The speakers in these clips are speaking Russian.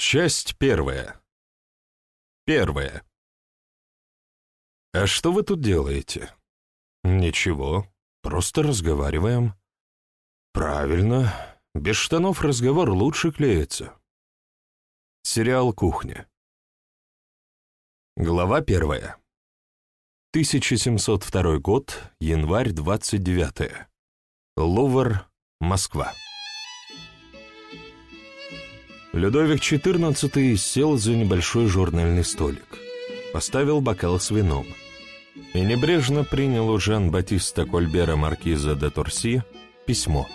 Часть первая. Первая. «А что вы тут делаете?» «Ничего, просто разговариваем». «Правильно, без штанов разговор лучше клеится». Сериал «Кухня». Глава первая. 1702 год, январь 29 Лувр, Москва. Людовик XIV сел за небольшой журнальный столик, поставил бокал с вином и небрежно принял у Жан-Батиста Кольбера Маркиза де Торси письмо.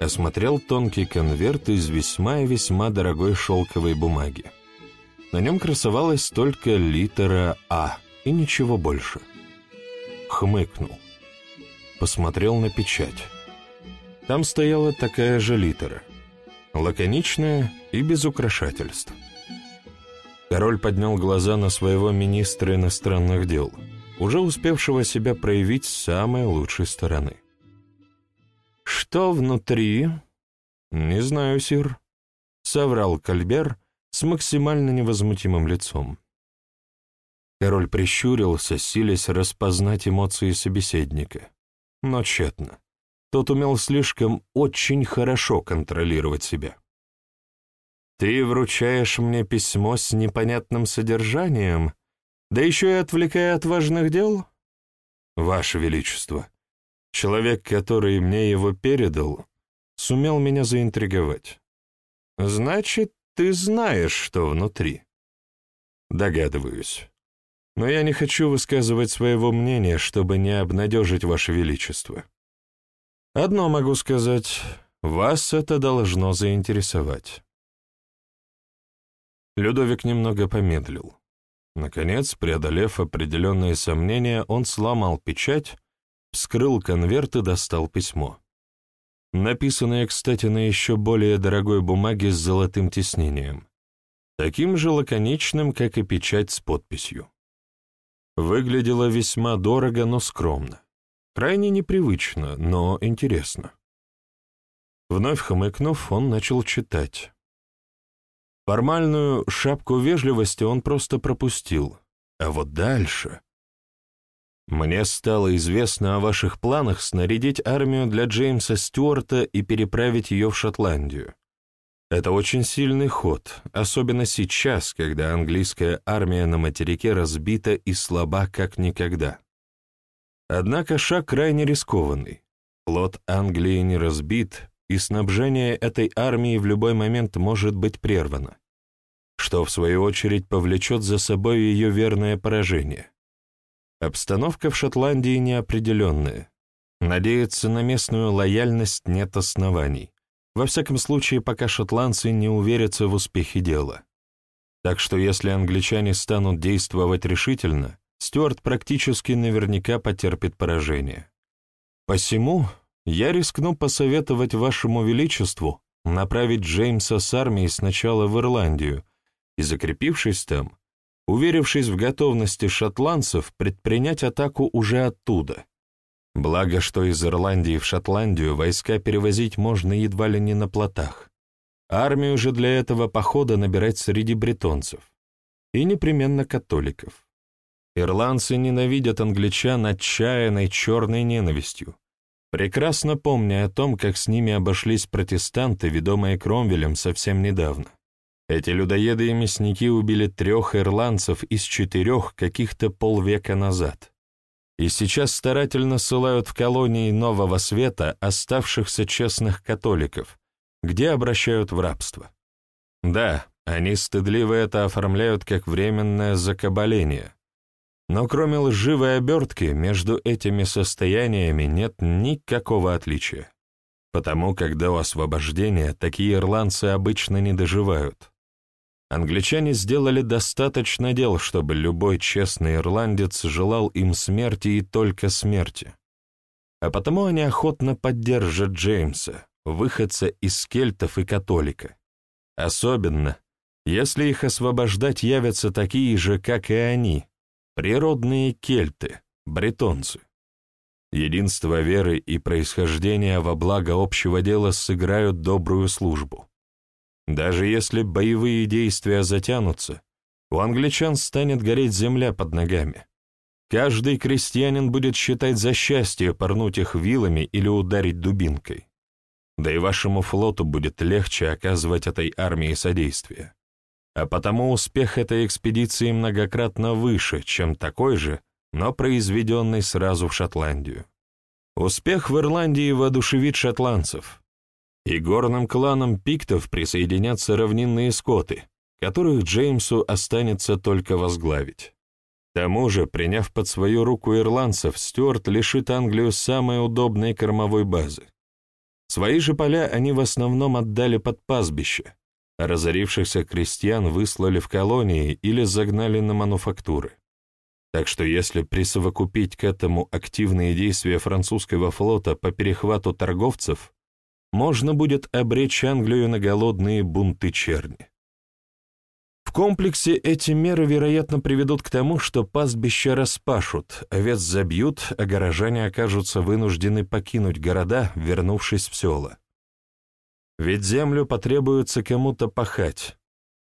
Осмотрел тонкий конверт из весьма и весьма дорогой шелковой бумаги. На нем красовалась только литера «А» и ничего больше. Хмыкнул. Посмотрел на печать. Там стояла такая же литера лаконичная и без украшательств. Король поднял глаза на своего министра иностранных дел, уже успевшего себя проявить с самой лучшей стороны. «Что внутри?» «Не знаю, сир», — соврал Кальбер с максимально невозмутимым лицом. Король прищурился, силясь распознать эмоции собеседника, но тщетно. Тот умел слишком очень хорошо контролировать себя. «Ты вручаешь мне письмо с непонятным содержанием, да еще и отвлекая от важных дел?» «Ваше Величество, человек, который мне его передал, сумел меня заинтриговать. Значит, ты знаешь, что внутри?» «Догадываюсь. Но я не хочу высказывать своего мнения, чтобы не обнадежить Ваше Величество. Одно могу сказать, вас это должно заинтересовать. Людовик немного помедлил. Наконец, преодолев определенные сомнения, он сломал печать, вскрыл конверт и достал письмо. Написанное, кстати, на еще более дорогой бумаге с золотым тиснением. Таким же лаконичным, как и печать с подписью. Выглядело весьма дорого, но скромно. Крайне непривычно, но интересно. Вновь хмыкнув, он начал читать. Формальную шапку вежливости он просто пропустил. А вот дальше... Мне стало известно о ваших планах снарядить армию для Джеймса Стюарта и переправить ее в Шотландию. Это очень сильный ход, особенно сейчас, когда английская армия на материке разбита и слаба как никогда. Однако шаг крайне рискованный. Флот Англии не разбит, и снабжение этой армии в любой момент может быть прервано, что в свою очередь повлечет за собой ее верное поражение. Обстановка в Шотландии неопределенная. Надеяться на местную лояльность нет оснований. Во всяком случае, пока шотландцы не уверятся в успехе дела. Так что если англичане станут действовать решительно, Стюарт практически наверняка потерпит поражение. Посему я рискну посоветовать вашему величеству направить Джеймса с армией сначала в Ирландию и, закрепившись там, уверившись в готовности шотландцев, предпринять атаку уже оттуда. Благо, что из Ирландии в Шотландию войска перевозить можно едва ли не на плотах. Армию же для этого похода набирать среди бретонцев. И непременно католиков. Ирландцы ненавидят англичан отчаянной черной ненавистью, прекрасно помня о том, как с ними обошлись протестанты, ведомые Кромвелем совсем недавно. Эти людоеды и мясники убили трех ирландцев из четырех каких-то полвека назад. И сейчас старательно ссылают в колонии Нового Света оставшихся честных католиков, где обращают в рабство. Да, они стыдливо это оформляют как временное закабаление, но кроме лживой обертки, между этими состояниями нет никакого отличия. Потому как до освобождения такие ирландцы обычно не доживают. Англичане сделали достаточно дел, чтобы любой честный ирландец желал им смерти и только смерти. А потому они охотно поддержат Джеймса, выходца из кельтов и католика. Особенно, если их освобождать явятся такие же, как и они, Природные кельты, бретонцы. Единство веры и происхождения во благо общего дела сыграют добрую службу. Даже если боевые действия затянутся, у англичан станет гореть земля под ногами. Каждый крестьянин будет считать за счастье порнуть их вилами или ударить дубинкой. Да и вашему флоту будет легче оказывать этой армии содействие. А потому успех этой экспедиции многократно выше, чем такой же, но произведенный сразу в Шотландию. Успех в Ирландии воодушевит шотландцев, и горным кланам пиктов присоединятся равнинные скоты, которых Джеймсу останется только возглавить. К тому же, приняв под свою руку ирландцев, Стюарт лишит Англию самой удобной кормовой базы. Свои же поля они в основном отдали под пастбище, разорившихся крестьян выслали в колонии или загнали на мануфактуры. Так что если присовокупить к этому активные действия французского флота по перехвату торговцев, можно будет обречь Англию на голодные бунты черни. В комплексе эти меры, вероятно, приведут к тому, что пастбища распашут, овец забьют, а горожане окажутся вынуждены покинуть города, вернувшись в села. Ведь землю потребуется кому-то пахать,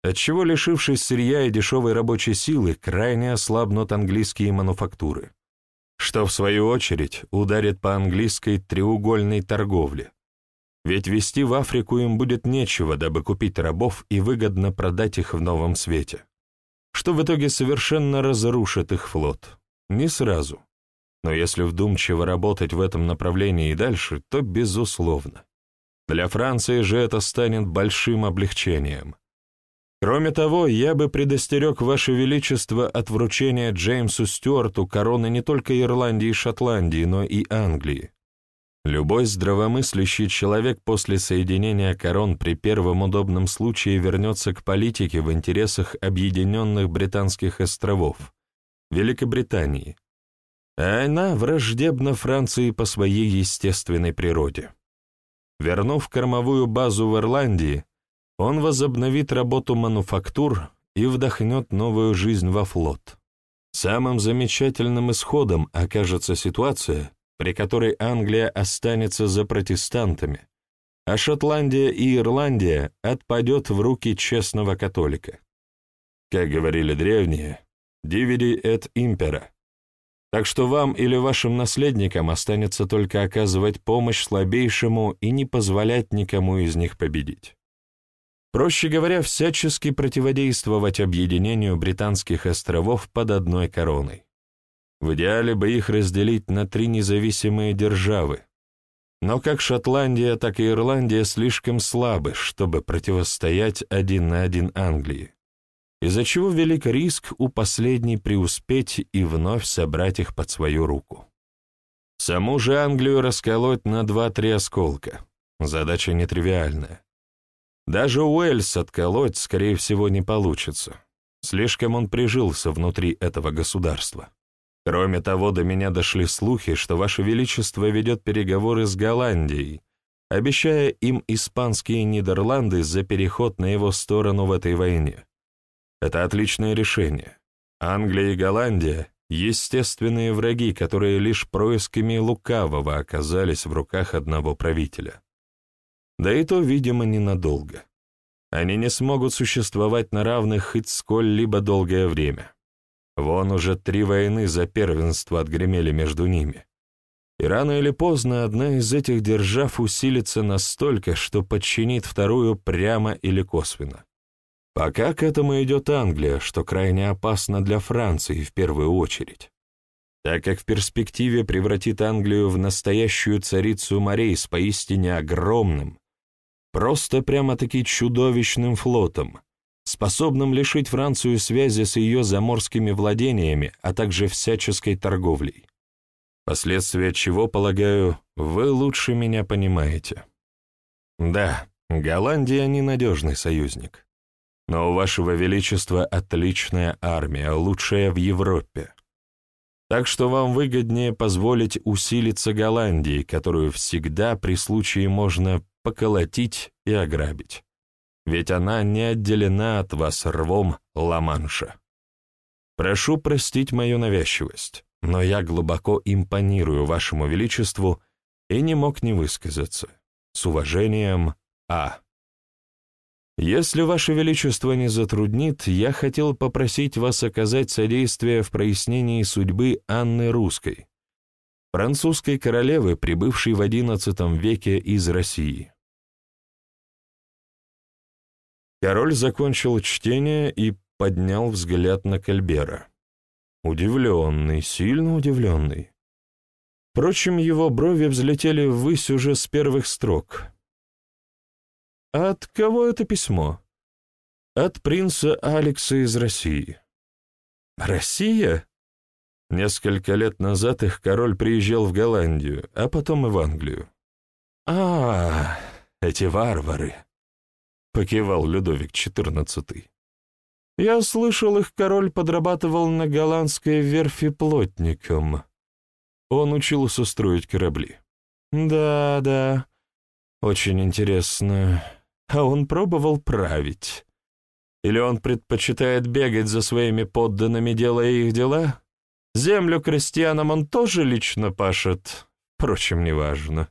отчего, лишившись сырья и дешевой рабочей силы, крайне ослабнут английские мануфактуры, что, в свою очередь, ударит по английской треугольной торговле, ведь везти в Африку им будет нечего, дабы купить рабов и выгодно продать их в новом свете, что в итоге совершенно разрушит их флот. Не сразу. Но если вдумчиво работать в этом направлении и дальше, то безусловно. Для Франции же это станет большим облегчением. Кроме того, я бы предостерег Ваше Величество от вручения Джеймсу Стюарту короны не только Ирландии и Шотландии, но и Англии. Любой здравомыслящий человек после соединения корон при первом удобном случае вернется к политике в интересах Объединенных Британских островов, Великобритании, а она враждебна Франции по своей естественной природе. Вернув кормовую базу в Ирландии, он возобновит работу мануфактур и вдохнет новую жизнь во флот. Самым замечательным исходом окажется ситуация, при которой Англия останется за протестантами, а Шотландия и Ирландия отпадет в руки честного католика. Как говорили древние, «Dividi et impera». Так что вам или вашим наследникам останется только оказывать помощь слабейшему и не позволять никому из них победить. Проще говоря, всячески противодействовать объединению британских островов под одной короной. В идеале бы их разделить на три независимые державы. Но как Шотландия, так и Ирландия слишком слабы, чтобы противостоять один на один Англии, из-за чего велик риск у последней преуспеть и вновь собрать их под свою руку. Саму же Англию расколоть на два-три осколка. Задача нетривиальная. Даже Уэльс отколоть, скорее всего, не получится. Слишком он прижился внутри этого государства. Кроме того, до меня дошли слухи, что Ваше Величество ведет переговоры с Голландией, обещая им испанские Нидерланды за переход на его сторону в этой войне. Это отличное решение. Англия и Голландия — естественные враги, которые лишь происками лукавого оказались в руках одного правителя. Да и то, видимо, ненадолго. Они не смогут существовать на равных хоть сколь-либо долгое время. Вон уже три войны за первенство отгремели между ними. И рано или поздно одна из этих держав усилится настолько, что подчинит вторую прямо или косвенно. Пока к этому идет Англия, что крайне опасно для Франции в первую очередь, так как в перспективе превратит Англию в настоящую царицу морей с поистине огромным, просто прямо-таки чудовищным флотом, способным лишить Францию связи с ее заморскими владениями, а также всяческой торговлей. Последствия чего, полагаю, вы лучше меня понимаете. Да, Голландия — ненадежный союзник. Но у вашего величества отличная армия, лучшая в Европе. Так что вам выгоднее позволить усилиться Голландии, которую всегда при случае можно поколотить и ограбить ведь она не отделена от вас рвом Ла-Манша. Прошу простить мою навязчивость, но я глубоко импонирую вашему величеству и не мог не высказаться. С уважением, А. Если Ваше Величество не затруднит, я хотел попросить вас оказать содействие в прояснении судьбы Анны Русской, французской королевы, прибывшей в XI веке из России. Король закончил чтение и поднял взгляд на Кальбера. Удивленный, сильно удивленный. Впрочем, его брови взлетели ввысь уже с первых строк. «От кого это письмо?» «От принца Алекса из России». «Россия?» Несколько лет назад их король приезжал в Голландию, а потом и в Англию. «А, эти варвары!» — покивал Людовик XIV. «Я слышал, их король подрабатывал на голландской верфи плотником. Он учился строить корабли». «Да, да, очень интересно. А он пробовал править? Или он предпочитает бегать за своими подданными, делая их дела? Землю крестьянам он тоже лично пашет? Впрочем, неважно.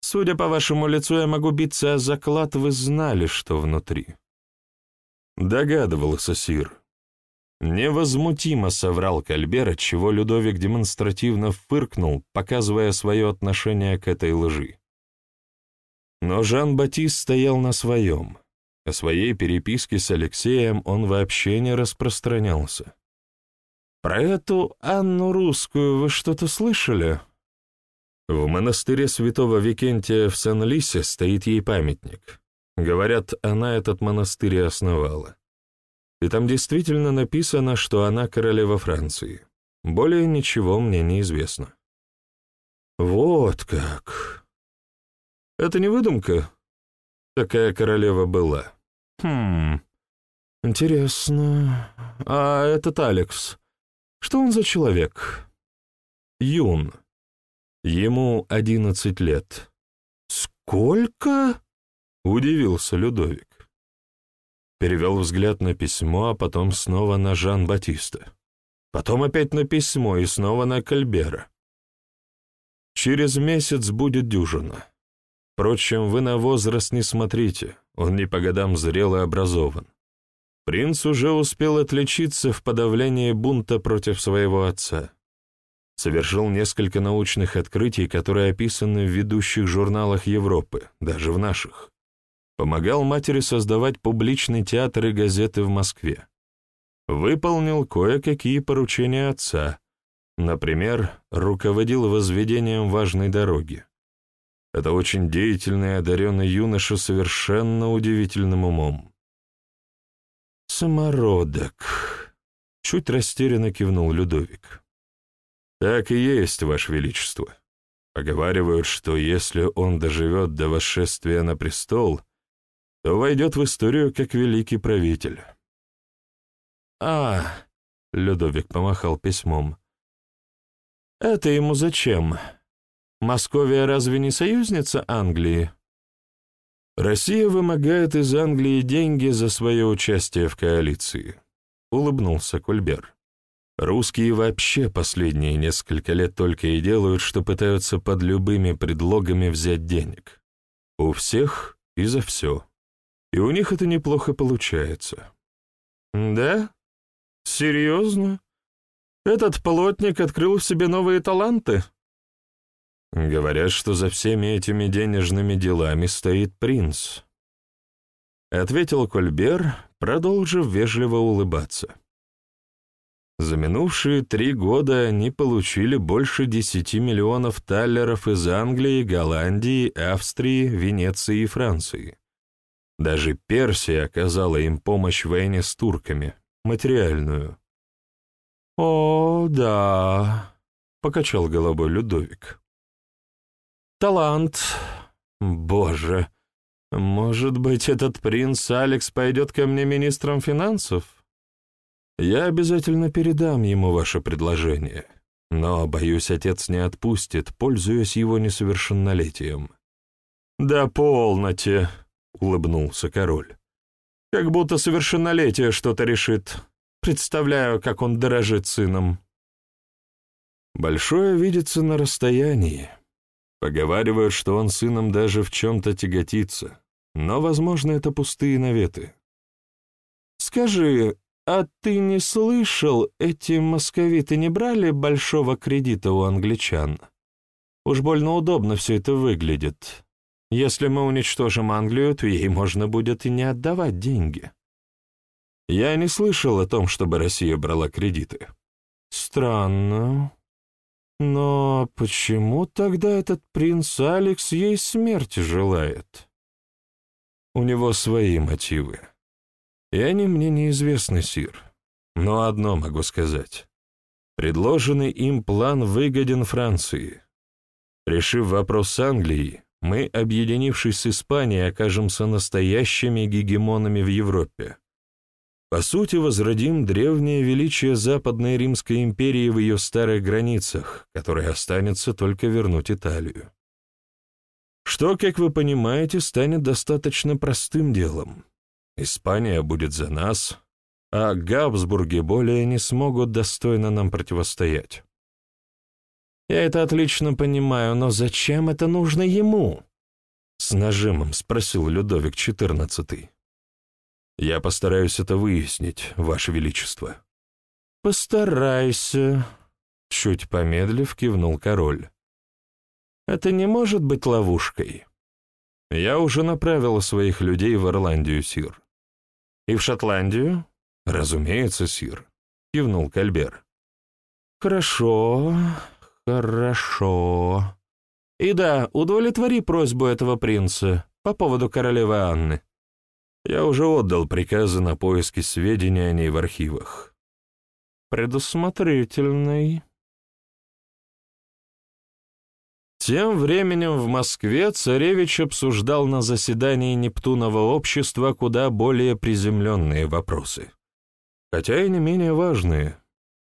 Судя по вашему лицу, я могу биться о заклад, вы знали, что внутри. Догадывался Сир. Невозмутимо соврал Кальбер, чего Людовик демонстративно фыркнул, показывая свое отношение к этой лжи. Но Жан-Батист стоял на своем. О своей переписке с Алексеем он вообще не распространялся. «Про эту Анну Русскую вы что-то слышали?» В монастыре святого Викентия в Сан-Лисе стоит ей памятник. Говорят, она этот монастырь и основала. И там действительно написано, что она королева Франции. Более ничего мне не известно. «Вот как!» Это не выдумка? Такая королева была. Хм, интересно. А этот Алекс, что он за человек? Юн. Ему одиннадцать лет. Сколько? Удивился Людовик. Перевел взгляд на письмо, а потом снова на Жан-Батиста. Потом опять на письмо и снова на Кальбера. Через месяц будет дюжина. Впрочем, вы на возраст не смотрите, он не по годам зрел и образован. Принц уже успел отличиться в подавлении бунта против своего отца. Совершил несколько научных открытий, которые описаны в ведущих журналах Европы, даже в наших. Помогал матери создавать публичный театр и газеты в Москве. Выполнил кое-какие поручения отца. Например, руководил возведением важной дороги. Это очень деятельный и одаренный юноша совершенно удивительным умом. «Самородок», — чуть растерянно кивнул Людовик. «Так и есть, Ваше Величество. Поговаривают, что если он доживет до восшествия на престол, то войдет в историю как великий правитель». «А», — Людовик помахал письмом, — «это ему зачем?» Московия разве не союзница Англии? Россия вымогает из Англии деньги за свое участие в коалиции, улыбнулся Кульбер. Русские вообще последние несколько лет только и делают, что пытаются под любыми предлогами взять денег. У всех и за все. И у них это неплохо получается. Да? Серьезно? Этот плотник открыл в себе новые таланты? Говорят, что за всеми этими денежными делами стоит принц. Ответил Кольбер, продолжив вежливо улыбаться. За минувшие три года они получили больше десяти миллионов таллеров из Англии, Голландии, Австрии, Венеции и Франции. Даже Персия оказала им помощь в войне с турками, материальную. «О, да», — покачал головой Людовик. Талант. Боже, может быть, этот принц Алекс пойдет ко мне министром финансов? Я обязательно передам ему ваше предложение, но, боюсь, отец не отпустит, пользуясь его несовершеннолетием. «Да полноте», — улыбнулся король. «Как будто совершеннолетие что-то решит. Представляю, как он дорожит сыном». «Большое видится на расстоянии», Поговаривают, что он сыном даже в чем-то тяготится. но, возможно, это пустые наветы. «Скажи, а ты не слышал, эти московиты не брали большого кредита у англичан? Уж больно удобно все это выглядит. Если мы уничтожим Англию, то ей можно будет и не отдавать деньги». Я не слышал о том, чтобы Россия брала кредиты. Странно. Но почему тогда этот принц Алекс ей смерти желает? У него свои мотивы. И они мне неизвестны, Сир. Но одно могу сказать. Предложенный им план выгоден Франции. Решив вопрос с Англией, мы, объединившись с Испанией, окажемся настоящими гегемонами в Европе. По сути, возродим древнее величие Западной Римской империи в ее старых границах, которой останется только вернуть Италию. Что, как вы понимаете, станет достаточно простым делом. Испания будет за нас, а Габсбурги более не смогут достойно нам противостоять. Я это отлично понимаю, но зачем это нужно ему? С нажимом спросил Людовик XIV. Я постараюсь это выяснить, Ваше Величество. Постарайся, чуть помедлив кивнул король. Это не может быть ловушкой. Я уже направил своих людей в Ирландию, сир. И в Шотландию? Разумеется, сир, кивнул Кальбер. Хорошо, хорошо. И да, удовлетвори просьбу этого принца по поводу королевы Анны. Я уже отдал приказы на поиски сведений о ней в архивах. Предусмотрительный. Тем временем в Москве царевич обсуждал на заседании Нептунова общества куда более приземленные вопросы, хотя и не менее важные.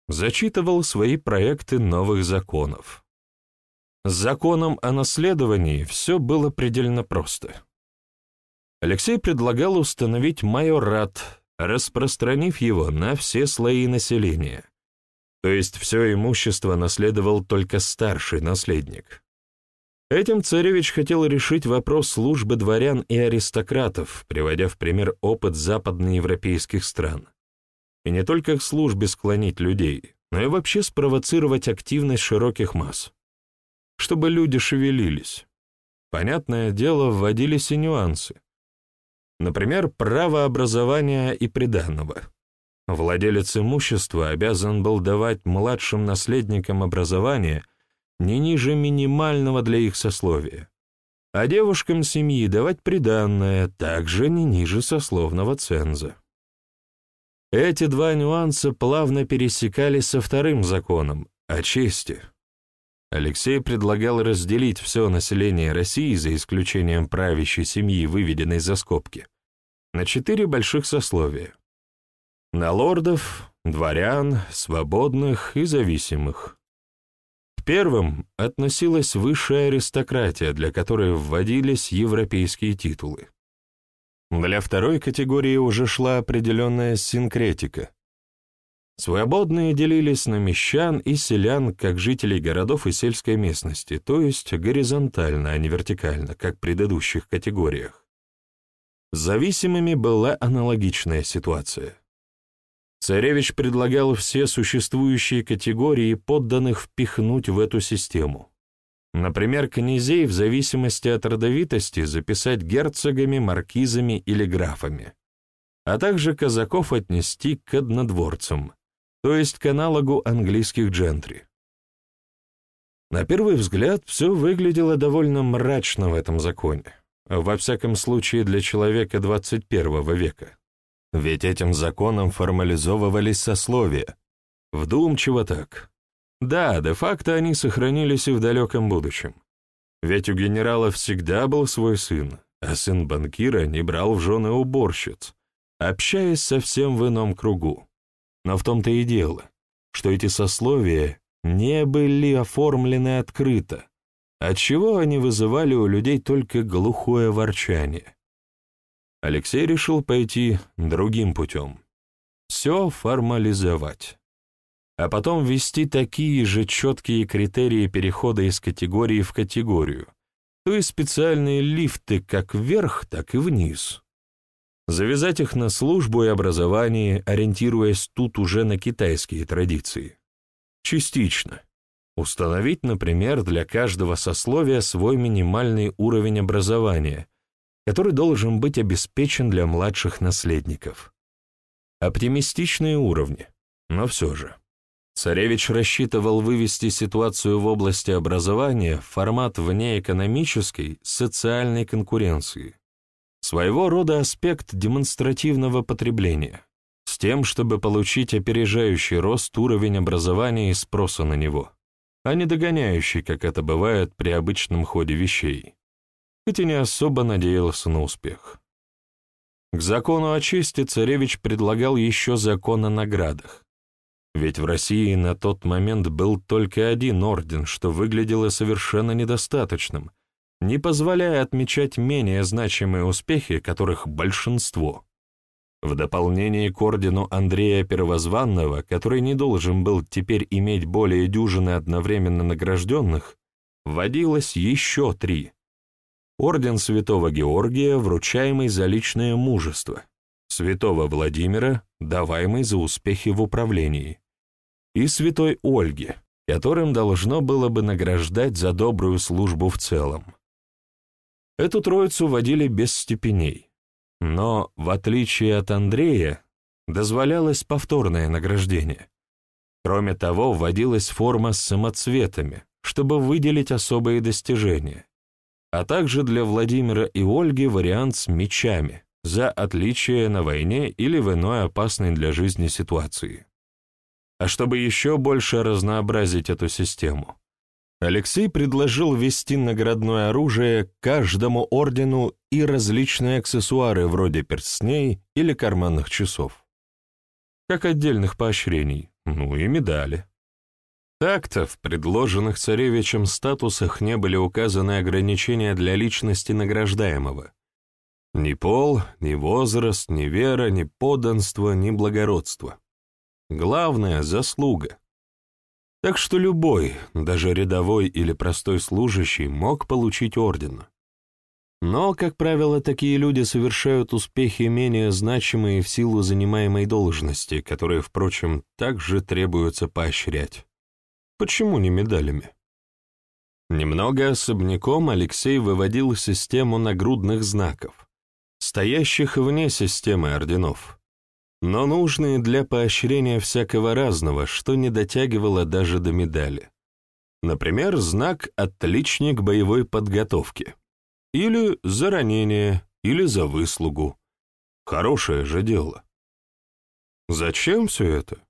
Зачитывал свои проекты новых законов. С законом о наследовании все было предельно просто. Алексей предлагал установить майорат, распространив его на все слои населения. То есть все имущество наследовал только старший наследник. Этим царевич хотел решить вопрос службы дворян и аристократов, приводя в пример опыт западноевропейских стран. И не только к службе склонить людей, но и вообще спровоцировать активность широких масс. Чтобы люди шевелились. Понятное дело, вводились и нюансы. Например, право образования и приданного. Владелец имущества обязан был давать младшим наследникам образование не ниже минимального для их сословия, а девушкам семьи давать приданное также не ниже сословного ценза. Эти два нюанса плавно пересекались со вторым законом о чести. Алексей предлагал разделить все население России, за исключением правящей семьи, выведенной за скобки, на четыре больших сословия. На лордов, дворян, свободных и зависимых. К первым относилась высшая аристократия, для которой вводились европейские титулы. Для второй категории уже шла определенная синкретика. Свободные делились на мещан и селян, как жителей городов и сельской местности, то есть горизонтально, а не вертикально, как в предыдущих категориях. С зависимыми была аналогичная ситуация. Царевич предлагал все существующие категории подданных впихнуть в эту систему. Например, князей в зависимости от родовитости записать герцогами, маркизами или графами, а также казаков отнести к однодворцам, то есть к аналогу английских джентри. На первый взгляд все выглядело довольно мрачно в этом законе во всяком случае для человека 21 века. Ведь этим законом формализовывались сословия. Вдумчиво так. Да, де-факто они сохранились и в далеком будущем. Ведь у генерала всегда был свой сын, а сын банкира не брал в жены уборщиц, общаясь совсем в ином кругу. Но в том-то и дело, что эти сословия не были оформлены открыто, отчего они вызывали у людей только глухое ворчание. Алексей решил пойти другим путем. Все формализовать. А потом ввести такие же четкие критерии перехода из категории в категорию, то и специальные лифты как вверх, так и вниз. Завязать их на службу и образование, ориентируясь тут уже на китайские традиции. Частично. Установить, например, для каждого сословия свой минимальный уровень образования, который должен быть обеспечен для младших наследников. Оптимистичные уровни, но все же. Царевич рассчитывал вывести ситуацию в области образования в формат вне экономической, социальной конкуренции. Своего рода аспект демонстративного потребления, с тем, чтобы получить опережающий рост уровень образования и спроса на него, а не догоняющий, как это бывает при обычном ходе вещей, хоть и не особо надеялся на успех. К закону о чести царевич предлагал еще закон о наградах, ведь в России на тот момент был только один орден, что выглядело совершенно недостаточным, не позволяя отмечать менее значимые успехи, которых большинство. В дополнение к ордену Андрея Первозванного, который не должен был теперь иметь более дюжины одновременно награжденных, вводилось еще три. Орден Святого Георгия, вручаемый за личное мужество, Святого Владимира, даваемый за успехи в управлении, и святой Ольги, которым должно было бы награждать за добрую службу в целом. Эту троицу водили без степеней, но, в отличие от Андрея, дозволялось повторное награждение. Кроме того, вводилась форма с самоцветами, чтобы выделить особые достижения, а также для Владимира и Ольги вариант с мечами за отличие на войне или в иной опасной для жизни ситуации. А чтобы еще больше разнообразить эту систему, Алексей предложил ввести наградное оружие каждому ордену и различные аксессуары вроде перстней или карманных часов. Как отдельных поощрений, ну и медали. Так-то в предложенных царевичем статусах не были указаны ограничения для личности награждаемого. Ни пол, ни возраст, ни вера, ни подданство, ни благородство. Главное — заслуга. Так что любой, даже рядовой или простой служащий, мог получить орден. Но, как правило, такие люди совершают успехи менее значимые в силу занимаемой должности, которые, впрочем, также требуется поощрять. Почему не медалями? Немного особняком Алексей выводил систему нагрудных знаков, стоящих вне системы орденов но нужные для поощрения всякого разного, что не дотягивало даже до медали. Например, знак «Отличник боевой подготовки» или «За ранение», или «За выслугу». Хорошее же дело. Зачем все это?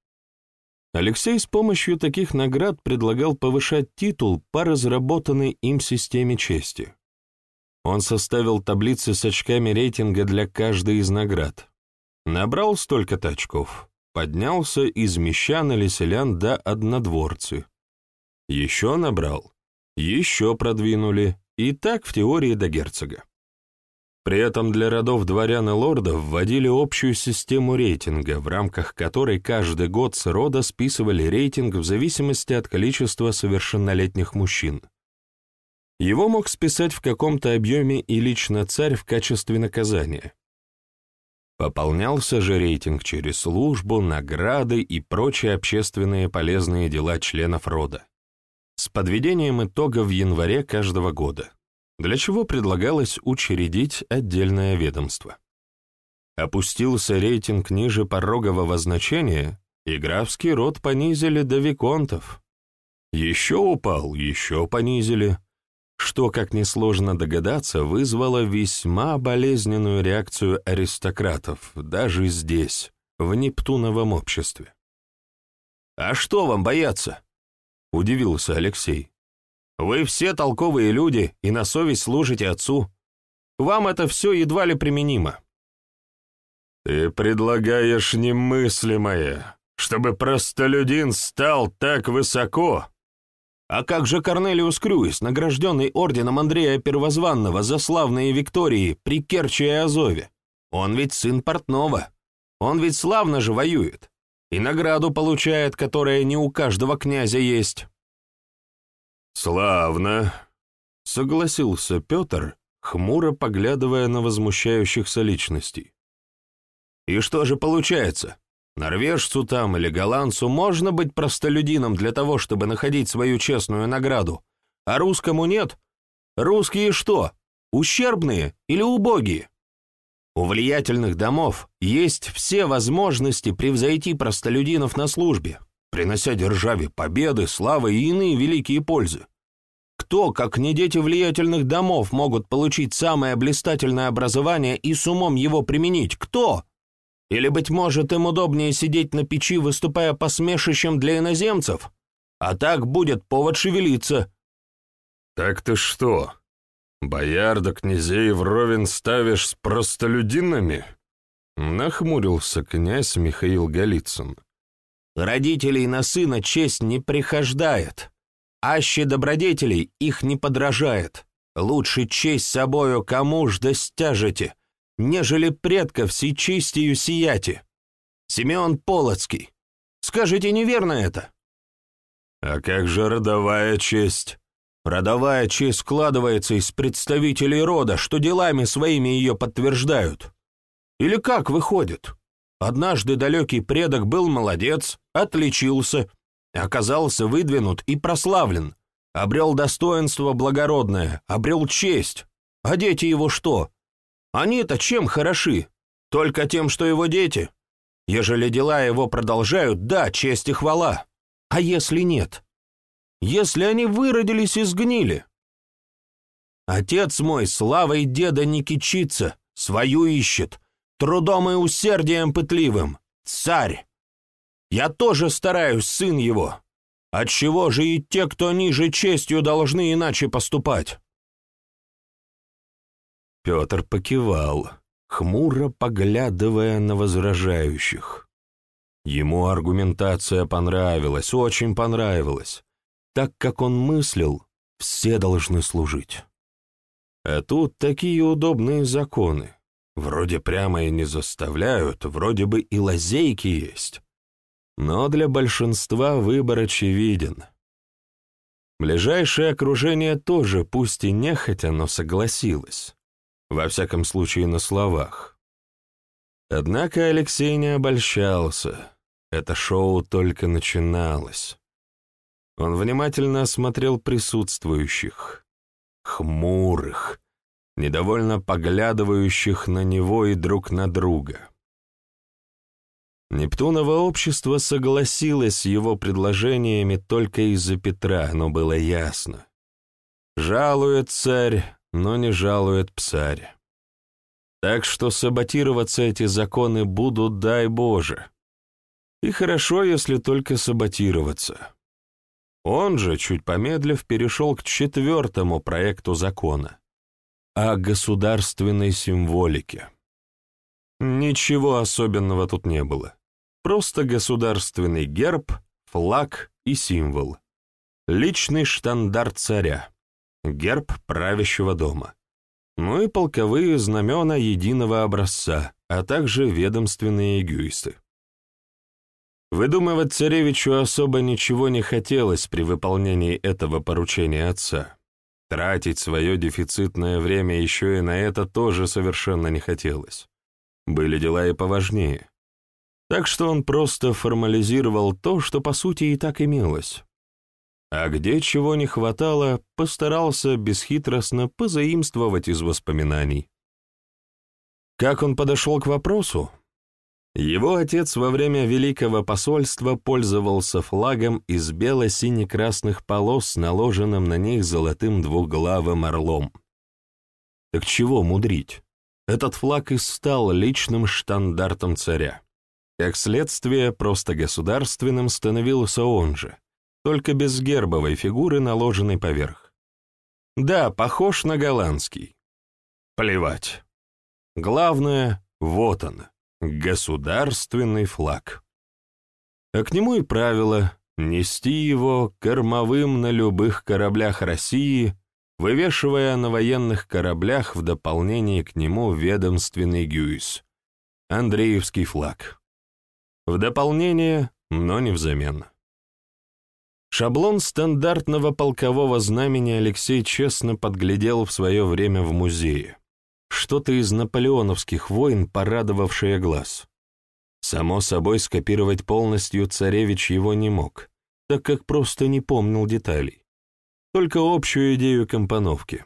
Алексей с помощью таких наград предлагал повышать титул по разработанной им системе чести. Он составил таблицы с очками рейтинга для каждой из наград, Набрал столько-то очков, поднялся из мещан или селян до однодворцы. Еще набрал, еще продвинули, и так в теории до герцога. При этом для родов дворян и лордов вводили общую систему рейтинга, в рамках которой каждый год с рода списывали рейтинг в зависимости от количества совершеннолетних мужчин. Его мог списать в каком-то объеме и лично царь в качестве наказания. Пополнялся же рейтинг через службу, награды и прочие общественные полезные дела членов рода. С подведением итога в январе каждого года, для чего предлагалось учредить отдельное ведомство. Опустился рейтинг ниже порогового значения, и графский род понизили до виконтов. Еще упал, еще понизили что, как несложно догадаться, вызвало весьма болезненную реакцию аристократов, даже здесь, в Нептуновом обществе. «А что вам бояться?» — удивился Алексей. «Вы все толковые люди и на совесть служите отцу. Вам это все едва ли применимо». «Ты предлагаешь немыслимое, чтобы простолюдин стал так высоко?» А как же Корнелиус Крюис, награжденный орденом Андрея Первозванного за славные Виктории при Керчи и Азове? Он ведь сын портного. Он ведь славно же воюет. И награду получает, которая не у каждого князя есть. Славно. — согласился Петр, хмуро поглядывая на возмущающихся личностей. «И что же получается? Норвежцу там или голландцу можно быть простолюдином для того, чтобы находить свою честную награду, а русскому нет? Русские что, ущербные или убогие? У влиятельных домов есть все возможности превзойти простолюдинов на службе, принося державе победы, славы и иные великие пользы. Кто, как не дети влиятельных домов, могут получить самое блистательное образование и с умом его применить? Кто? Или, быть может, им удобнее сидеть на печи, выступая посмешищем для иноземцев? А так будет повод шевелиться. «Так ты что, боярда князей вровень ставишь с простолюдинами?» Нахмурился князь Михаил Голицын. «Родителей на сына честь не прихождает, аще добродетелей их не подражает. Лучше честь собою кому ж достяжете, нежели предков сичистию сияти. Симеон Полоцкий. Скажите, неверно это?» «А как же родовая честь?» Родовая честь складывается из представителей рода, что делами своими ее подтверждают. Или как выходит? Однажды далекий предок был молодец, отличился, оказался выдвинут и прославлен, обрел достоинство благородное, обрел честь. А дети его что? Они-то чем хороши? Только тем, что его дети. Ежели дела его продолжают, да, честь и хвала. А если нет? если они выродились и сгнили? Отец мой славой деда не кичится, свою ищет, трудом и усердием пытливым, царь. Я тоже стараюсь, сын его. Отчего же и те, кто ниже честью, должны иначе поступать?» Петр покивал, хмуро поглядывая на возражающих. Ему аргументация понравилась, очень понравилась. Так как он мыслил, все должны служить. А тут такие удобные законы. Вроде прямо и не заставляют, вроде бы и лазейки есть. Но для большинства выбор очевиден. Ближайшее окружение тоже, пусть и нехотя, но согласилось. Во всяком случае, на словах. Однако Алексей не обольщался. Это шоу только начиналось. Он внимательно осмотрел присутствующих, хмурых, недовольно поглядывающих на него и друг на друга. Нептуново общество согласилось с его предложениями только из-за Петра, но было ясно. Жалует царь, но не жалует псарь. Так что саботироваться эти законы будут, дай Боже. И хорошо, если только саботироваться. Он же, чуть помедлив, перешел к четвертому проекту закона — о государственной символике. Ничего особенного тут не было. Просто государственный герб, флаг и символ. Личный штандарт царя, герб правящего дома. Ну и полковые знамена единого образца, а также ведомственные эгюисты. Выдумывать царевичу особо ничего не хотелось при выполнении этого поручения отца. Тратить свое дефицитное время еще и на это тоже совершенно не хотелось. Были дела и поважнее. Так что он просто формализировал то, что по сути и так имелось. А где чего не хватало, постарался бесхитростно позаимствовать из воспоминаний. Как он подошел к вопросу? Его отец во время Великого посольства пользовался флагом из бело-сине-красных полос с наложенным на них золотым двуглавым орлом. Так чего мудрить? Этот флаг и стал личным штандартом царя. Как следствие, просто государственным становился он же, только без гербовой фигуры, наложенной поверх. Да, похож на голландский. Плевать. Главное, вот он, Государственный флаг. А к нему и правило нести его кормовым на любых кораблях России, вывешивая на военных кораблях в дополнение к нему ведомственный гюйс — Андреевский флаг. В дополнение, но не взамен. Шаблон стандартного полкового знамени Алексей честно подглядел в свое время в музее. Что-то из наполеоновских войн, порадовавшее глаз. Само собой, скопировать полностью царевич его не мог, так как просто не помнил деталей. Только общую идею компоновки.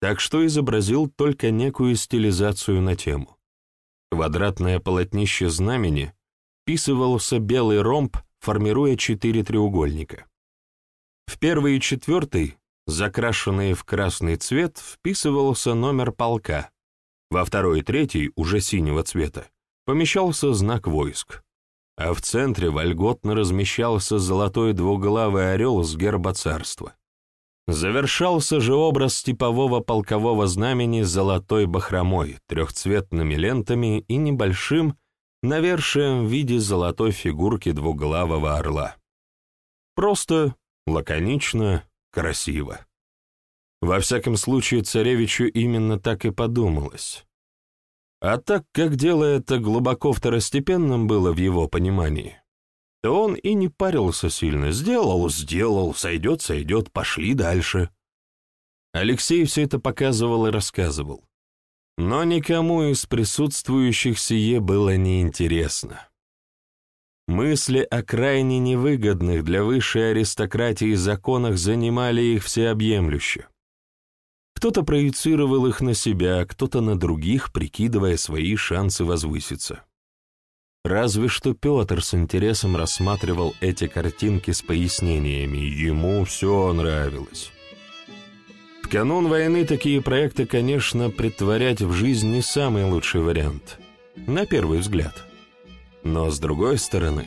Так что изобразил только некую стилизацию на тему. Квадратное полотнище знамени вписывался белый ромб формируя четыре треугольника. В первый и четвертый, закрашенные в красный цвет, вписывался номер полка, во второй и третий, уже синего цвета, помещался знак войск, а в центре вольготно размещался золотой двуглавый орел с герба царства. Завершался же образ типового полкового знамени золотой бахромой, трехцветными лентами и небольшим, навершием в виде золотой фигурки двуглавого орла. Просто, лаконично, красиво. Во всяком случае, царевичу именно так и подумалось. А так как дело это глубоко второстепенным было в его понимании, то он и не парился сильно. Сделал, сделал, сойдет, сойдет, пошли дальше. Алексей все это показывал и рассказывал. Но никому из присутствующих сие было неинтересно. Мысли о крайне невыгодных для высшей аристократии законах занимали их всеобъемлюще. Кто-то проецировал их на себя, кто-то на других, прикидывая свои шансы возвыситься. Разве что Петр с интересом рассматривал эти картинки с пояснениями, ему все нравилось. В канун войны такие проекты, конечно, притворять в жизнь не самый лучший вариант, на первый взгляд. Но с другой стороны,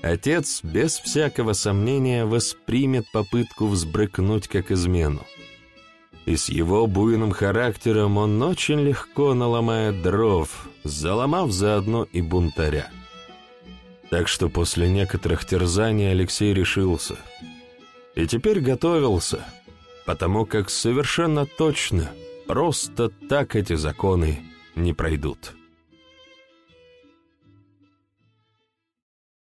отец без всякого сомнения воспримет попытку взбрыкнуть как измену. И с его буйным характером он очень легко наломает дров, заломав заодно и бунтаря. Так что после некоторых терзаний Алексей решился. И теперь готовился — потому как совершенно точно просто так эти законы не пройдут.